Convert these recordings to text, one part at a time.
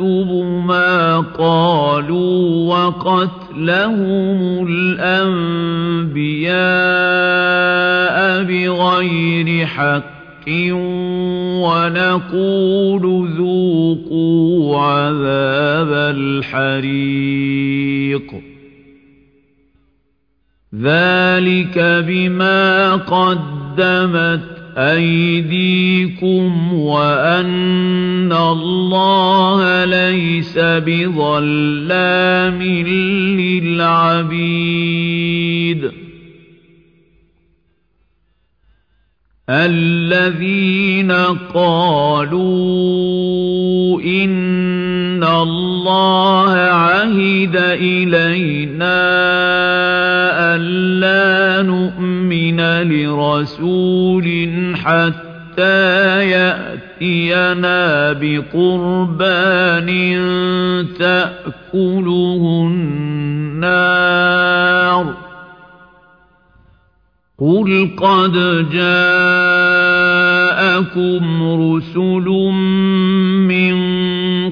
ما قالوا وقتلهم الأنبياء بغير حق ونقول ذوقوا عذاب الحريق. ذلك بما قدمت أيديكم وأن الله ليس بظلام للعبيد. الذين قالوا إن الله عهد إلينا نؤمن لرسول حتى يأتينا بقربان تأكله النار قل قد جاءكم رسل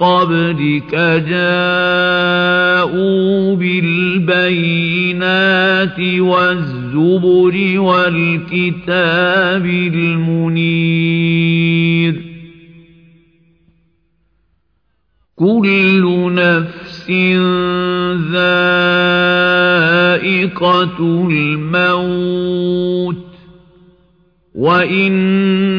قبلك جاءوا بالبينات والزبر والكتاب المنير. كل نفس ذائقة الموت وإنما